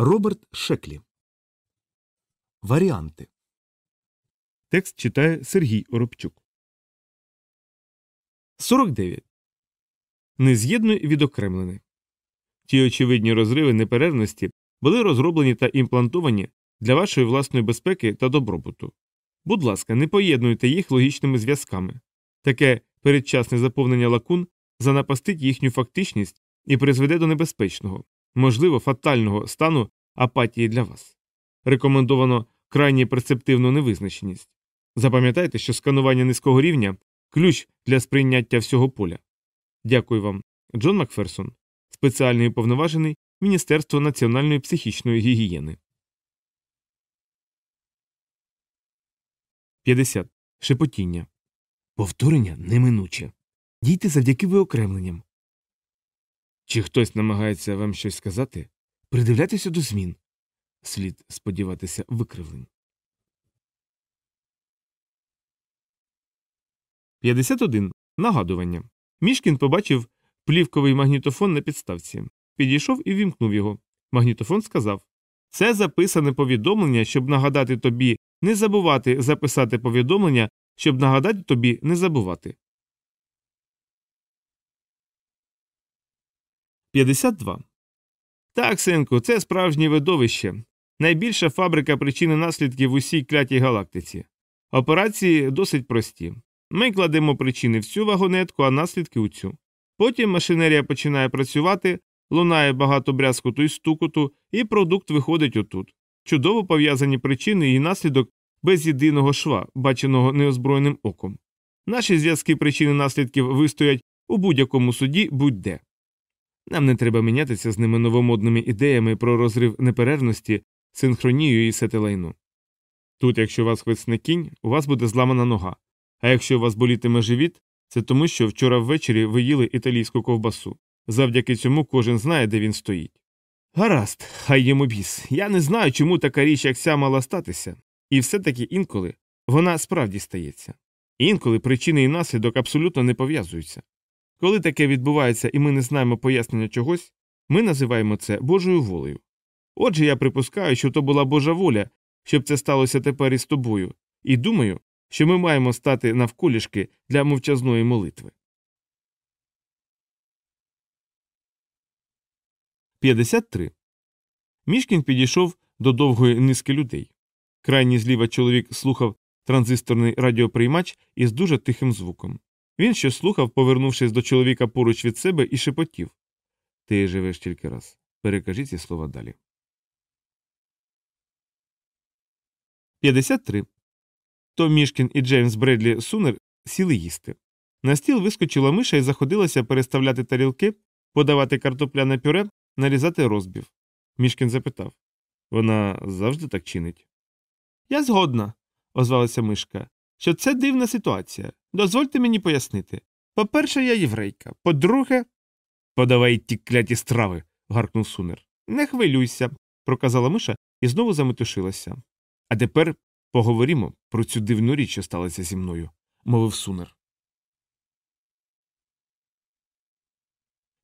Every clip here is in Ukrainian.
Роберт Шеклі. Варіанти. Текст читає Сергій Оробчук. 49. Нез'єдно відокремлене. Ті очевидні розриви неперервності були розроблені та імплантовані для вашої власної безпеки та добробуту. Будь ласка, не поєднуйте їх логічними зв'язками. Таке передчасне заповнення лакун занапастить їхню фактичність і призведе до небезпечного, можливо, фатального стану апатії для вас. Рекомендовано крайні перцептивну невизначеність. Запам'ятайте, що сканування низького рівня ключ для сприйняття всього поля. Дякую вам, Джон Макферсон, спеціальний уповноважений Міністерства національної психічної гігієни. 50. Шепотіння. Повторення неминуче. Дійте завдяки виокремленням. Чи хтось намагається вам щось сказати? Придивляйтеся до змін. Слід сподіватися викривлень. 51. Нагадування. Мішкін побачив плівковий магнітофон на підставці. Підійшов і вімкнув його. Магнітофон сказав Це записане повідомлення, щоб нагадати тобі не забувати записати повідомлення, щоб нагадати тобі не забувати. 52. Так, синку, це справжнє видовище. Найбільша фабрика причини наслідків в усій клятій галактиці. Операції досить прості. Ми кладемо причини в цю вагонетку, а наслідки у цю. Потім машинерія починає працювати, лунає багато брязкоту і стукоту, і продукт виходить отут. Чудово пов'язані причини і наслідок без єдиного шва, баченого неозброєним оком. Наші зв'язки причини наслідків вистоять у будь-якому суді будь-де. Нам не треба мінятися з ними новомодними ідеями про розрив неперервності, синхронію і сетилайну. Тут, якщо вас хвицне кінь, у вас буде зламана нога, а якщо у вас болітиме живіт, це тому, що вчора ввечері ви їли італійську ковбасу. Завдяки цьому кожен знає, де він стоїть. Гаразд, хай йому біс. Я не знаю, чому така річ, як ця мала статися, і все таки інколи вона справді стається. Інколи причини і наслідок абсолютно не пов'язуються. Коли таке відбувається і ми не знаємо пояснення чогось, ми називаємо це Божою волею. Отже, я припускаю, що то була Божа воля, щоб це сталося тепер із тобою, і думаю, що ми маємо стати навколішки для мовчазної молитви. 53. Мішкін підійшов до довгої низки людей. Крайній зліва чоловік слухав транзисторний радіоприймач із дуже тихим звуком. Він що слухав, повернувшись до чоловіка поруч від себе, і шепотів Ти живеш тільки раз. Перекажи ці слова далі. 53. То Мішкін і Джеймс Бредлі Сунер сіли їсти. На стіл вискочила миша і заходилася переставляти тарілки, подавати картопляне пюре, нарізати розбів. Мішкін запитав Вона завжди так чинить. Я згодна, озвалася мишка, що це дивна ситуація. Дозвольте мені пояснити. По-перше, я єврейка. По-друге. Подавай ті кляті страви. гаркнув сунер. Не хвилюйся, проказала миша і знову заметушилася. А тепер поговоримо про цю дивну річ, що сталася зі мною, мовив сунер.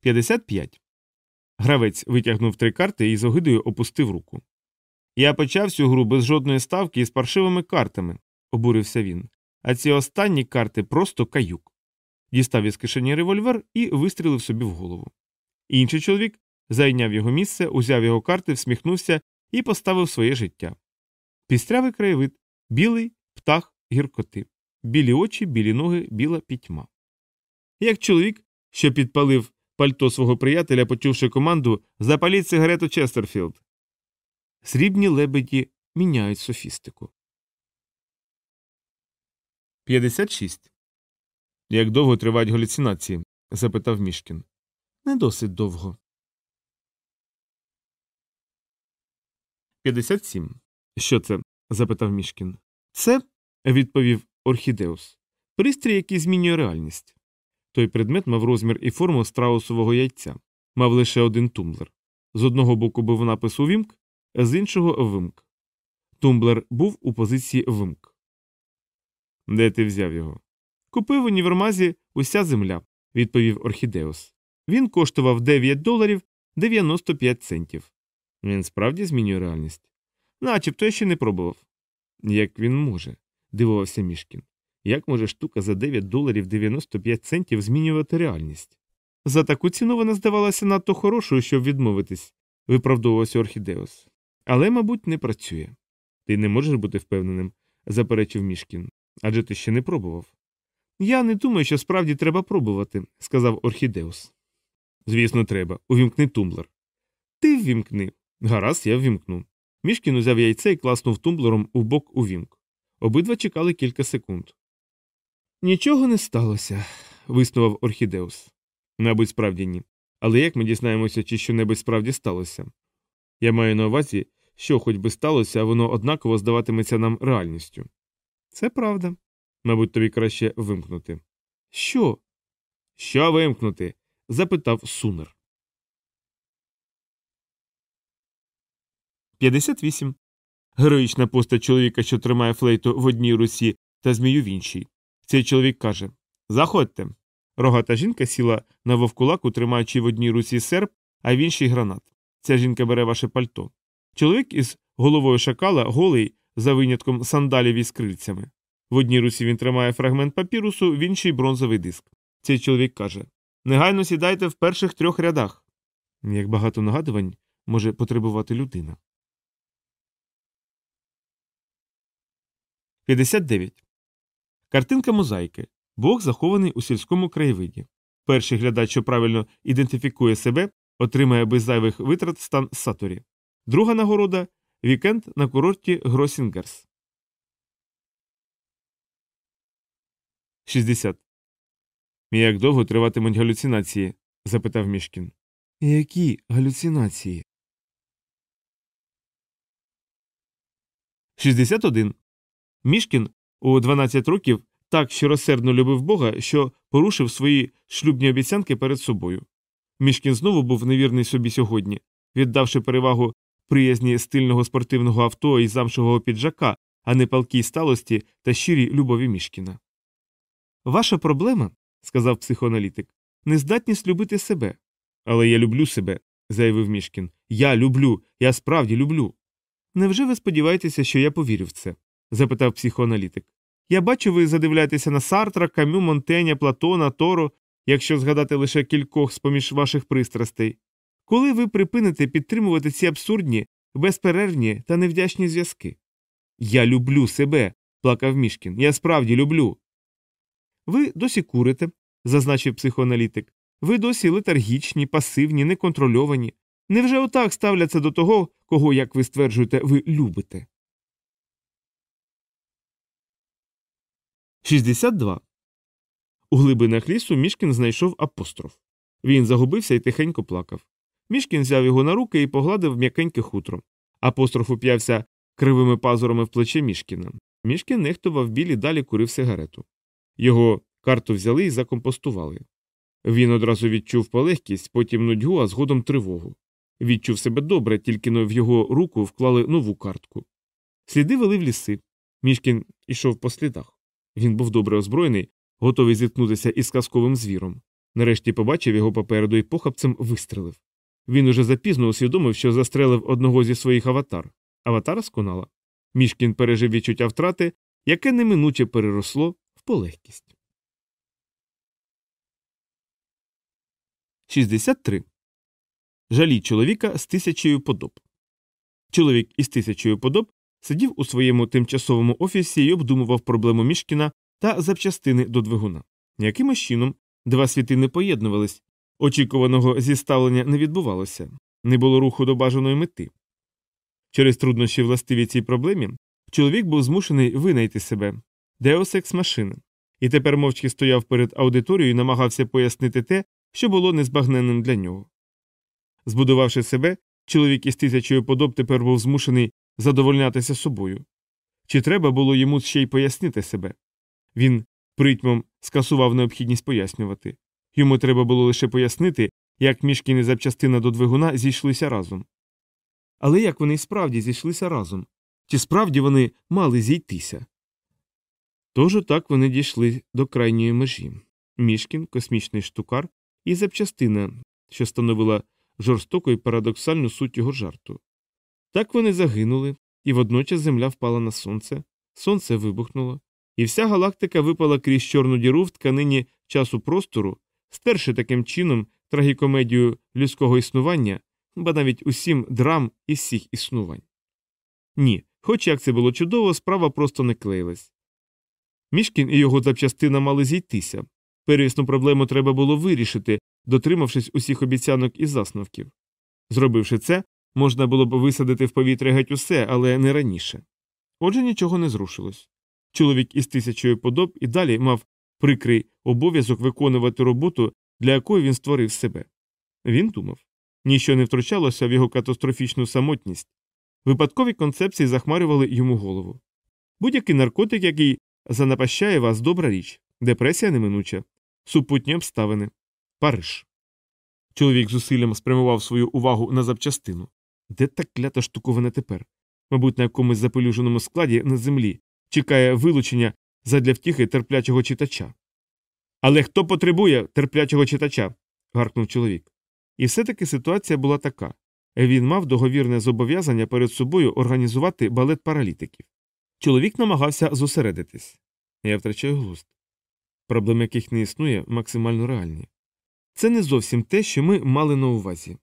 55. Гравець витягнув три карти і з огидою опустив руку. Я почав цю гру без жодної ставки і з паршивими картами, обурився він. А ці останні карти просто каюк. Дістав із кишені револьвер і вистрілив собі в голову. Інший чоловік зайняв його місце, узяв його карти, всміхнувся і поставив своє життя. Пістрявий краєвид, білий птах гіркоти, білі очі, білі ноги, біла пітьма. Як чоловік, що підпалив пальто свого приятеля, почувши команду Запаліть сигарету Честерфілд. Срібні лебеді міняють софістику. 56. Як довго тривають галюцинації? запитав Мішкін. Не досить довго. 57. Що це? запитав Мішкін. Це, відповів Орхідеус, пристрій, який змінює реальність. Той предмет мав розмір і форму страусового яйця, мав лише один тумблер. З одного боку був напис «Увімк», з іншого вимк. Тумблер був у позиції вимк. Де ти взяв його? Купив в універмазі уся земля, відповів Орхідеус. Він коштував 9 доларів 95 центів. Він справді змінює реальність? Начебто я ще не пробував. Як він може? дивувався Мішкін. Як може штука за 9 доларів 95 центів змінювати реальність? За таку ціну вона здавалася надто хорошою, щоб відмовитись, виправдовувався Орхідеус. Але, мабуть, не працює. Ти не можеш бути впевненим, заперечив Мішкін. Адже ти ще не пробував. Я не думаю, що справді треба пробувати, сказав Орхідеус. Звісно, треба. Увімкни тумблер. Ти ввімкни. Гаразд, я ввімкну. Мішкін узяв яйце і класнув тумблером у бок увімк. Обидва чекали кілька секунд. Нічого не сталося, виснував Орхідеус. Мабуть, справді ні. Але як ми дізнаємося, чи що-небудь справді сталося? Я маю на увазі, що хоч би сталося, воно однаково здаватиметься нам реальністю. Це правда. Мабуть, тобі краще вимкнути. Що? Що вимкнути? запитав сунер. 58. Героїчна постать чоловіка, що тримає флейту в одній русі та змію в іншій. Цей чоловік каже Заходьте. Рогата жінка сіла на вовкулаку, тримаючи в одній руці серп, а в іншій гранат. Ця жінка бере ваше пальто. Чоловік із головою шакала голий за винятком сандалів із крильцями. В одній руці він тримає фрагмент папірусу, в іншій бронзовий диск. Цей чоловік каже Негайно сідайте в перших трьох рядах. Як багато нагадувань може потребувати людина. 59. Картинка мозаїки. Бог захований у сільському краєвиді. Перший глядач, що правильно ідентифікує себе, отримає без зайвих витрат стан Саторі. Друга нагорода вікенд на курорті Гросінгерс. 60. Як довго триватимуть галюцинації? запитав Мішкін. Які галюцинації? 61. Мішкін у 12 років так щиросердно любив Бога, що порушив свої шлюбні обіцянки перед собою. Мішкін знову був невірний собі сьогодні, віддавши перевагу приязні стильного спортивного авто і замшового піджака, а не палкій сталості та щирій любові Мішкіна. Ваша проблема, сказав психоаналітик, нездатність любити себе. Але я люблю себе, заявив Мішкін. Я люблю, я справді люблю. Невже ви сподіваєтеся, що я повірю в це? запитав психоаналітик. Я бачу, ви задивляєтеся на Сартра, Камю, Монтеня, Платона, Торо, якщо згадати лише кількох з поміж ваших пристрастей. Коли ви припините підтримувати ці абсурдні, безперервні та невдячні зв'язки? Я люблю себе, плакав Мішкін. Я справді люблю. Ви досі курите, зазначив психоаналітик. Ви досі летаргічні, пасивні, неконтрольовані. Невже отак ставляться до того, кого, як ви стверджуєте, ви любите? 62. У глибинах лісу Мішкін знайшов апостроф. Він загубився і тихенько плакав. Мішкін взяв його на руки і погладив м'якеньке хутро. Апостроф уп'явся кривими пазурами в плече Мішкіна. Мішкін нехтував білі далі курив сигарету. Його карту взяли і закомпостували. Він одразу відчув полегкість, потім нудьгу, а згодом тривогу. Відчув себе добре, тільки в його руку вклали нову картку. Сліди вели в ліси. Мішкін ішов по слідах. Він був добре озброєний, готовий зіткнутися із казковим звіром. Нарешті побачив його попереду і похапцем вистрелив. Він уже запізно усвідомив, що застрелив одного зі своїх аватар. Аватар сконала. Мішкін пережив відчуття втрати, яке неминуче переросло в полегкість. 63. Жалі чоловіка з тисячею подоб. Чоловік із тисячею подоб сидів у своєму тимчасовому офісі і обдумував проблему Мішкіна та запчастини до двигуна. Якимось чином два світи не поєднувались, очікуваного зіставлення не відбувалося, не було руху до бажаної мети. Через труднощі властиві цій проблемі чоловік був змушений винайти себе Deus Ex машини, і тепер мовчки стояв перед аудиторією і намагався пояснити те, що було незбагненним для нього. Збудувавши себе, чоловік із тисячою подоб тепер був змушений задовольнятися собою. Чи треба було йому ще й пояснити себе? Він притьмом скасував необхідність пояснювати. Йому треба було лише пояснити, як мішкін і запчастина до двигуна зійшлися разом. Але як вони справді зійшлися разом? Чи справді вони мали зійтися? Тож так вони дійшли до крайньої межі мішкін, космічний штукар і запчастина, що становила жорстоку і парадоксальну суть його жарту. Так вони загинули, і водночас земля впала на сонце, сонце вибухнуло, і вся галактика випала крізь чорну діру в тканині часу простору, стерши таким чином трагікомедію людського існування, ба навіть усім драм і всіх існувань. Ні, хоч як це було чудово, справа просто не клеїлась. Мішкін і його запчастина мали зійтися. Первісну проблему треба було вирішити, дотримавшись усіх обіцянок і засновків. Зробивши це, можна було б висадити в повітря геть усе, але не раніше. Отже, нічого не зрушилось. Чоловік із тисячою подоб і далі мав прикрий обов'язок виконувати роботу, для якої він створив себе. Він думав ніщо не втручалося в його катастрофічну самотність. Випадкові концепції захмарювали йому голову. Будь-який наркотик, який занапащає вас, добра річ, депресія неминуча, супутні обставини, Париж. Чоловік зусиллям спрямував свою увагу на запчастину. Де та клята штуковина тепер? Мабуть, на якомусь запелюженому складі на землі чекає вилучення задля втіхи терплячого читача. Але хто потребує терплячого читача? гаркнув чоловік. І все таки ситуація була така він мав договірне зобов'язання перед собою організувати балет паралітиків. Чоловік намагався зосередитись. Я втрачаю глузд. Проблеми яких не існує, максимально реальні. Це не зовсім те, що ми мали на увазі.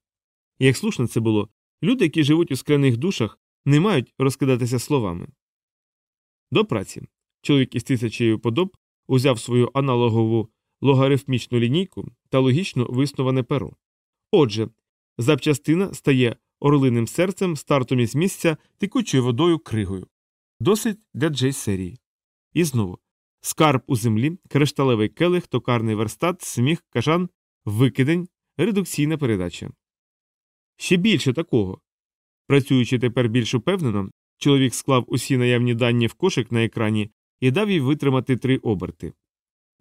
Як слушно це було, люди, які живуть у скляних душах, не мають розкидатися словами. До праці. Чоловік із тисячею подоб узяв свою аналогову логарифмічну лінійку та логічно виснуване перо. Отже, запчастина стає орлиним серцем, стартом із місця текучою водою кригою. Досить для Джей серії. І знову скарб у землі, кришталевий келих, токарний верстат, сміх, кажан, викидень, редукційна передача. Ще більше такого. Працюючи тепер більш упевнено, чоловік склав усі наявні дані в кошик на екрані і дав їй витримати три оберти.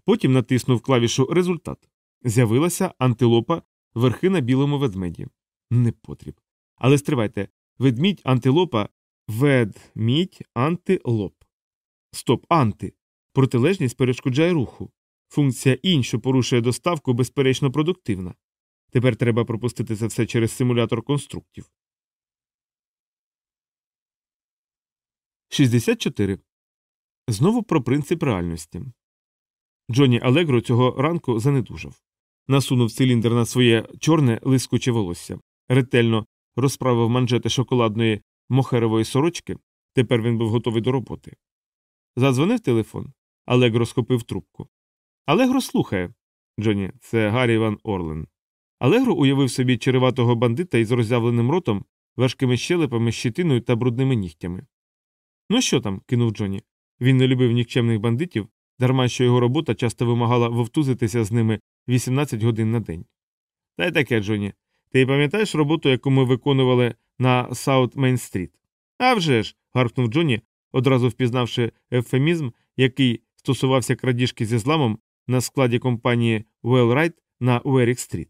Потім натиснув клавішу Результат. З'явилася антилопа верхи на білому ведмеді. Не потріб. Але стривайте ведмідь, антилопа, ведмідь, антилоп. Стоп, анти. Протилежність перешкоджає руху. Функція інь, що порушує доставку, безперечно продуктивна. Тепер треба пропустити це все через симулятор конструктів. 64. Знову про принцип реальності. Джонні Алегро цього ранку занедужав. Насунув циліндр на своє чорне лискуче волосся, ретельно розправив манжети шоколадної мохерової сорочки. Тепер він був готовий до роботи. Задзвонив телефон. Алегро схопив трубку. Алегро слухає. Джонні, це Гаррі Ван Орлен. Алегро уявив собі череватого бандита із роззявленим ротом, важкими щелепами, щитиною та брудними нігтями. Ну що там? кинув Джонні. Він не любив нікчемних бандитів, дарма що його робота часто вимагала вовтузитися з ними 18 годин на день. Та й таке, Джонні. Ти пам'ятаєш роботу, яку ми виконували на Саут Мейн-стріт? «А вже ж!» – гаркнув Джонні, одразу впізнавши ефемізм, який стосувався крадіжки зі зламом на складі компанії Wellride на Уерік-стріт.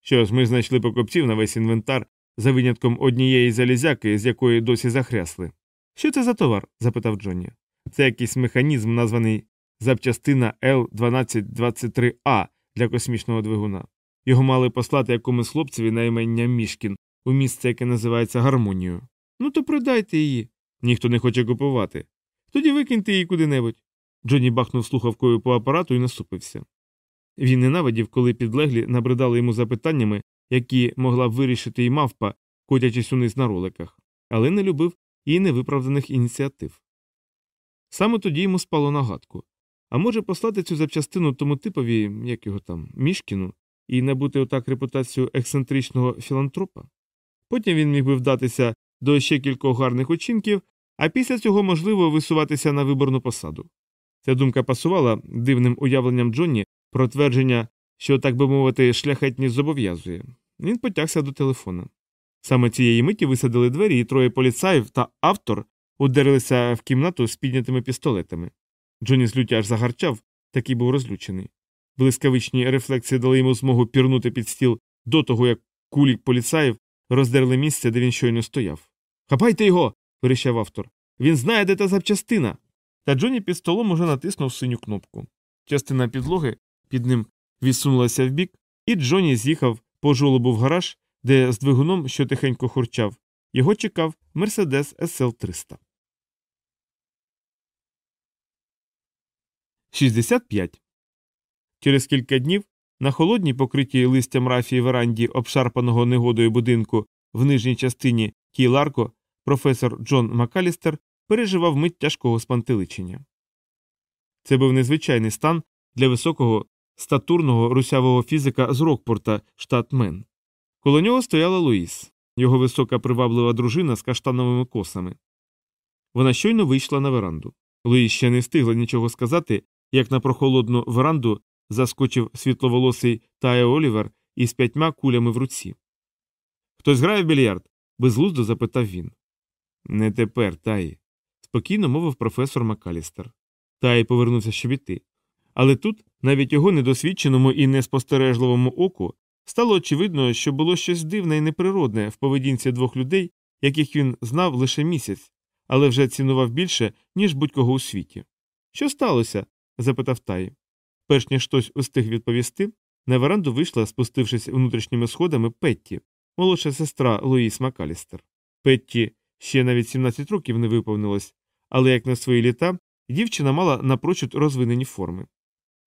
Що ж, ми знайшли покупців на весь інвентар за винятком однієї залізяки, з якої досі захрясли. Що це за товар? запитав Джонні. Це якийсь механізм, названий запчастина Л1223А для космічного двигуна. Його мали послати якомусь хлопцеві на імення Мішкін у місце, яке називається гармонією. Ну то продайте її. Ніхто не хоче купувати. Тоді викиньте її куди-небудь. Джонні бахнув слухавкою по апарату і насупився. Він ненавидів, коли підлеглі набридали йому запитаннями, які могла б вирішити і мавпа, котячись униз на роликах, але не любив і невиправданих ініціатив. Саме тоді йому спало нагадку а може послати цю запчастину тому типові, як його там, мішкіну, і набути отак репутацію ексцентричного філантропа? Потім він міг би вдатися до ще кількох гарних учинків, а після цього можливо висуватися на виборну посаду. Ця думка пасувала дивним уявленням Джонні про твердження, що, так би мовити, шляхетність зобов'язує. Він потягся до телефона. Саме цієї миті висадили двері, і троє поліцаїв та автор удерилися в кімнату з піднятими пістолетами. Джонні з люті аж загарчав, такий був розлючений. Блискавичні рефлексії дали йому змогу пірнути під стіл до того, як кулі поліцаїв роздерли місце, де він щойно стояв. Хапайте його. вирішав автор. Він знає, де та запчастина. Та Джонні під столом уже натиснув синю кнопку. Частина підлоги під ним відсунулася вбік, і Джонні з'їхав по жолобу в гараж, де з двигуном, що тихенько хурчав, Його чекав Мерседес SL 300. 65. Через кілька днів на холодній покритій листям рафії веранді обшарпаного негодою будинку в нижній частині Кій-Ларко професор Джон Макалістер переживав мить тяжкого спантеличення. Це був незвичайний стан для високого статурного русявого фізика з Рокпорта, штат Мен. Коло нього стояла Луїс, його висока приваблива дружина з каштановими косами. Вона щойно вийшла на веранду. Луїс ще не встигла нічого сказати, як на прохолодну веранду заскочив світловолосий Тая Олівер із п'ятьма кулями в руці. Хтось грає в більярд? безглуздо запитав він. Не тепер, Таї, спокійно мовив професор Макалістер. Таї повернувся щоб іти. Але тут, навіть його недосвідченому і неспостережливому оку, стало очевидно, що було щось дивне і неприродне в поведінці двох людей, яких він знав лише місяць, але вже цінував більше, ніж будь-кого у світі. Що сталося? запитав Таї. Перш ніж хтось устиг відповісти, на веранду вийшла, спустившись внутрішніми сходами, Петті, молодша сестра Луїс Макалістер. Петті ще навіть 17 років не виповнилось, але як на свої літа дівчина мала напрочуд розвинені форми.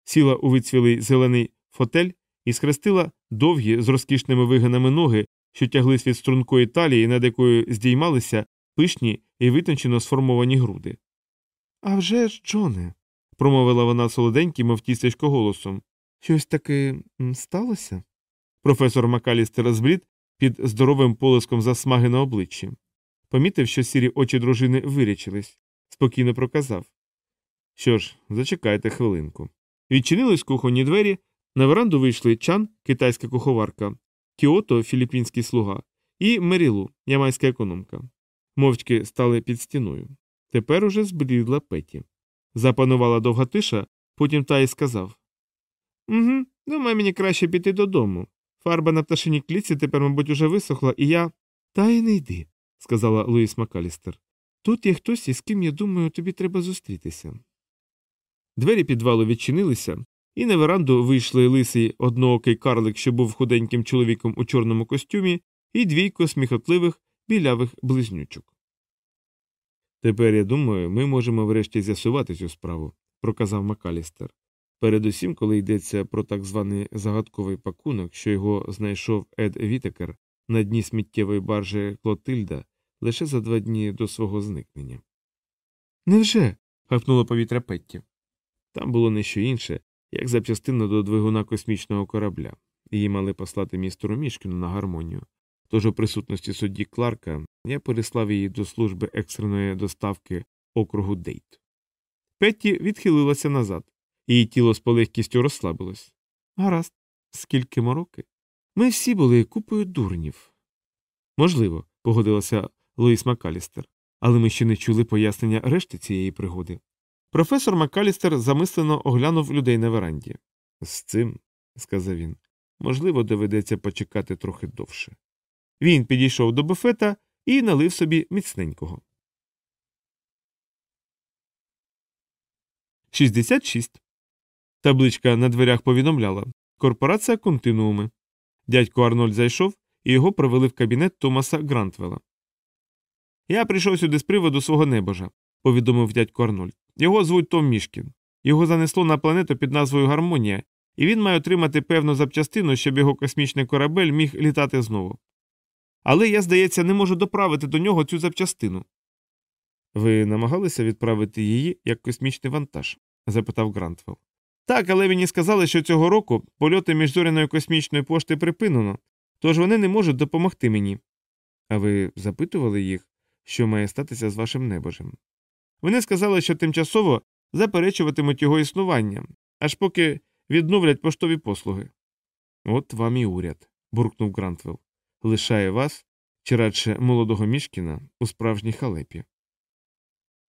Сіла у вицвілий зелений фотель і схрестила довгі з розкішними вигинами ноги, що тяглись від стрункої талії, над якою здіймалися пишні і витончено сформовані груди. «А вже ж, Джоне, промовила вона солоденьким, мов тістечко голосом. Щось таке сталося? Професор Макалістер зблід під здоровим полиском засмаги на обличчі. Помітив, що сірі очі дружини вирячились, спокійно проказав. Що ж, зачекайте хвилинку. Відчинились кухонні двері, на веранду вийшли чан, китайська куховарка, Кіото, філіппінський слуга, і Мерілу, ямайська економка. Мовчки стали під стіною. Тепер уже зблідла Петі. Запанувала довга тиша, потім та й сказав Угу, думаю, мені краще піти додому. Фарба на пташиній клітці тепер, мабуть, уже висохла, і я. Та й не йди, сказала Луїс Макалістер. Тут є хтось, із ким, я думаю, тобі треба зустрітися. Двері підвалу відчинилися, і на веранду вийшли лисий одноокий карлик, що був худеньким чоловіком у чорному костюмі, і двійко сміхотливих білявих близнючок. Тепер, я думаю, ми можемо врешті з'ясувати цю справу, проказав Макалістер. Передусім, коли йдеться про так званий загадковий пакунок, що його знайшов Ед Вітекер на дні сміттєвої баржі Клотильда лише за два дні до свого зникнення. Невже? гавкнуло повітря Петті. Там було не що інше, як запчастина до двигуна космічного корабля. Її мали послати містеру Мішкіну на гармонію. Тож у присутності судді Кларка я переслав її до служби екстреної доставки округу Дейт. Петті відхилилася назад, її тіло з полегкістю розслабилось. Гаразд, скільки мороки. Ми всі були купою дурнів. Можливо, погодилася Луїс Макалістер, але ми ще не чули пояснення решти цієї пригоди. Професор Макалістер замислено оглянув людей на веранді. З цим, сказав він, можливо, доведеться почекати трохи довше. Він підійшов до буфета і налив собі міцненького. 66. Табличка на дверях повідомляла Корпорація континууми. Дядько Арнольд зайшов і його провели в кабінет Томаса Грантвела. Я прийшов сюди з приводу свого небожа, повідомив дядько Арнольд. Його звуть Том Мішкін. Його занесло на планету під назвою Гармонія, і він має отримати певну запчастину, щоб його космічний корабель міг літати знову. Але я, здається, не можу доправити до нього цю запчастину. Ви намагалися відправити її як космічний вантаж? запитав Грантвелл. Так, але мені сказали, що цього року польоти міжзоряної космічної пошти припинено, тож вони не можуть допомогти мені. А ви запитували їх, що має статися з вашим небожем? Вони сказали, що тимчасово заперечуватимуть його існування, аж поки відновлять поштові послуги. От вам і уряд, буркнув Грантвелл. Лишає вас, чи радше молодого мішкіна, у справжній халепі.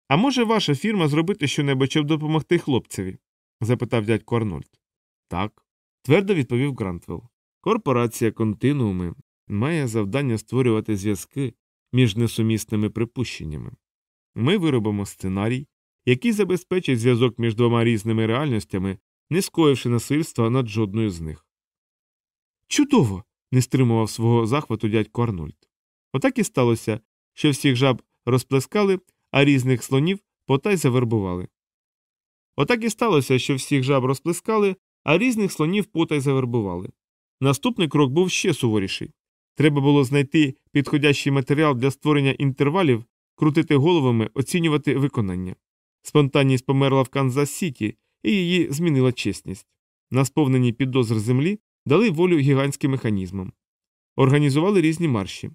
А може ваша фірма зробити щонебудь, щоб допомогти хлопцеві? запитав дядько Арнольд. Так, твердо відповів Грантвелл. Корпорація континууми має завдання створювати зв'язки між несумісними припущеннями. Ми виробимо сценарій, який забезпечить зв'язок між двома різними реальностями, не скоївши насильства над жодною з них. Чудово! не стримував свого захвату дядько Арнольд. Отак і сталося, що всіх жаб розплескали, а різних слонів потай завербували. Отак і сталося, що всіх жаб розплескали, а різних слонів потай завербували. Наступний крок був ще суворіший. Треба було знайти підходящий матеріал для створення інтервалів, крутити головами, оцінювати виконання. Спонтанність померла в Канзас Сіті, і її змінила чесність. На сповненні підозр землі дали волю гігантським механізмам. Організували різні марші.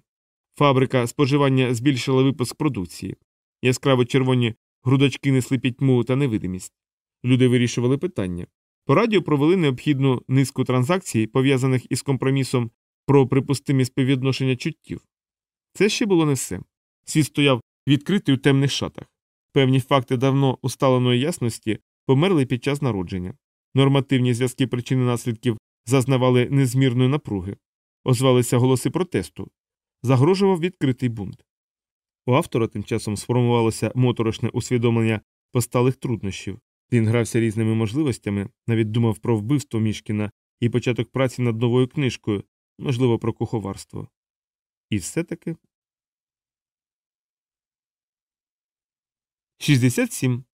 Фабрика споживання збільшила випуск продукції. Яскраво червоні грудочки несли пітьму та невидимість. Люди вирішували питання. По радіо провели необхідну низку транзакцій, пов'язаних із компромісом про припустимі співвідношення чуттів. Це ще було не все. Світ стояв відкритий у темних шатах. Певні факти давно усталеної ясності померли під час народження. Нормативні зв'язки причини наслідків зазнавали незмірної напруги, озвалися голоси протесту, загрожував відкритий бунт. У автора тим часом сформувалося моторошне усвідомлення посталих труднощів. Він грався різними можливостями, навіть думав про вбивство Мішкіна і початок праці над новою книжкою, можливо, про куховарство. І все таки. 67.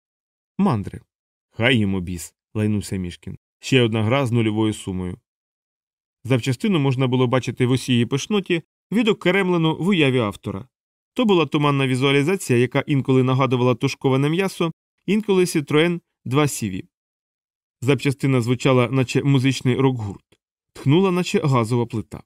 Мандри. Хай йому біс, лайнувся Мішкін. Ще одна гра з нульовою сумою. Завчастину можна було бачити в усій її пишноті відокремлену в уяві автора. То була туманна візуалізація, яка інколи нагадувала тушковане м'ясо, інколи Citroen 2 CV. Запчастина звучала, наче музичний рок-гурт, тхнула, наче газова плита.